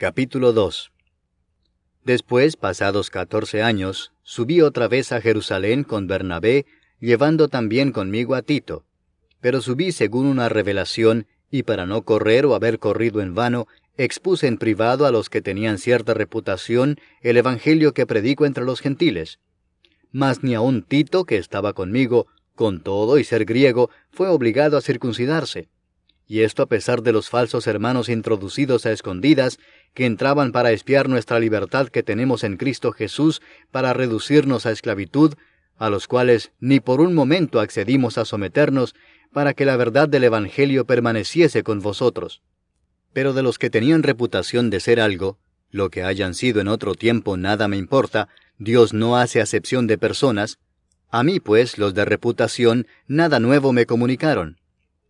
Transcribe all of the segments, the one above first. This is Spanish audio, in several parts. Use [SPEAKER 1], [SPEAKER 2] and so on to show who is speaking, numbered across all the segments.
[SPEAKER 1] Capítulo 2 Después, pasados catorce años, subí otra vez a Jerusalén con Bernabé, llevando también conmigo a Tito. Pero subí según una revelación, y para no correr o haber corrido en vano, expuse en privado a los que tenían cierta reputación el Evangelio que predico entre los gentiles. Mas ni aun Tito, que estaba conmigo, con todo y ser griego, fue obligado a circuncidarse y esto a pesar de los falsos hermanos introducidos a escondidas, que entraban para espiar nuestra libertad que tenemos en Cristo Jesús para reducirnos a esclavitud, a los cuales ni por un momento accedimos a someternos, para que la verdad del Evangelio permaneciese con vosotros. Pero de los que tenían reputación de ser algo, lo que hayan sido en otro tiempo nada me importa, Dios no hace acepción de personas, a mí pues los de reputación nada nuevo me comunicaron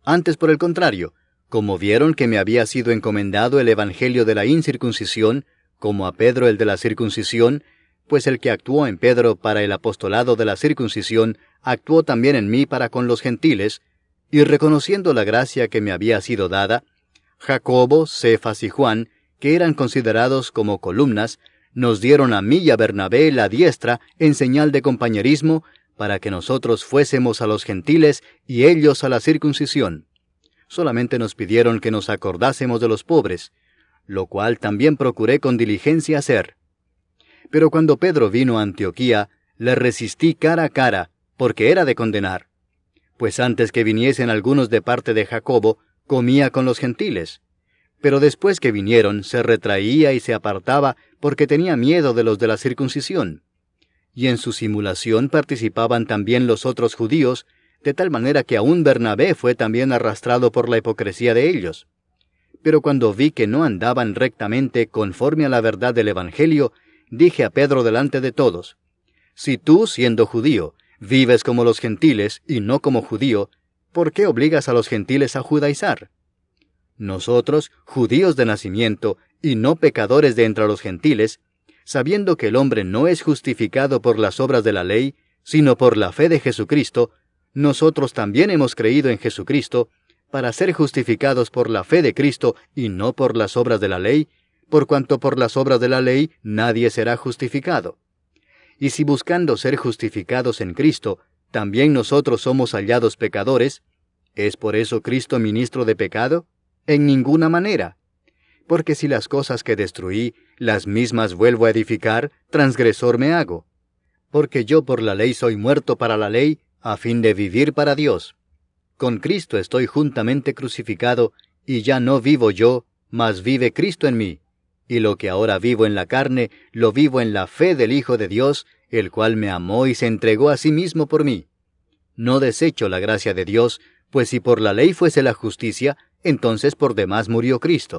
[SPEAKER 1] antes, por el contrario, como vieron que me había sido encomendado el Evangelio de la incircuncisión, como a Pedro el de la circuncisión, pues el que actuó en Pedro para el apostolado de la circuncisión, actuó también en mí para con los gentiles, y reconociendo la gracia que me había sido dada, Jacobo, Cefas y Juan, que eran considerados como columnas, nos dieron a mí y a Bernabé la diestra en señal de compañerismo para que nosotros fuésemos a los gentiles y ellos a la circuncisión. Solamente nos pidieron que nos acordásemos de los pobres, lo cual también procuré con diligencia hacer. Pero cuando Pedro vino a Antioquía, le resistí cara a cara, porque era de condenar. Pues antes que viniesen algunos de parte de Jacobo, comía con los gentiles. Pero después que vinieron, se retraía y se apartaba porque tenía miedo de los de la circuncisión y en su simulación participaban también los otros judíos, de tal manera que aún Bernabé fue también arrastrado por la hipocresía de ellos. Pero cuando vi que no andaban rectamente conforme a la verdad del Evangelio, dije a Pedro delante de todos, Si tú, siendo judío, vives como los gentiles y no como judío, ¿por qué obligas a los gentiles a judaizar? Nosotros, judíos de nacimiento y no pecadores de entre los gentiles, sabiendo que el hombre no es justificado por las obras de la ley, sino por la fe de Jesucristo, nosotros también hemos creído en Jesucristo, para ser justificados por la fe de Cristo y no por las obras de la ley, por cuanto por las obras de la ley nadie será justificado. Y si buscando ser justificados en Cristo, también nosotros somos hallados pecadores, ¿es por eso Cristo ministro de pecado? En ninguna manera porque si las cosas que destruí, las mismas vuelvo a edificar, transgresor me hago. Porque yo por la ley soy muerto para la ley, a fin de vivir para Dios. Con Cristo estoy juntamente crucificado, y ya no vivo yo, mas vive Cristo en mí. Y lo que ahora vivo en la carne, lo vivo en la fe del Hijo de Dios, el cual me amó y se entregó a sí mismo por mí. No desecho la gracia de Dios, pues si por la ley fuese la justicia, entonces por demás murió Cristo.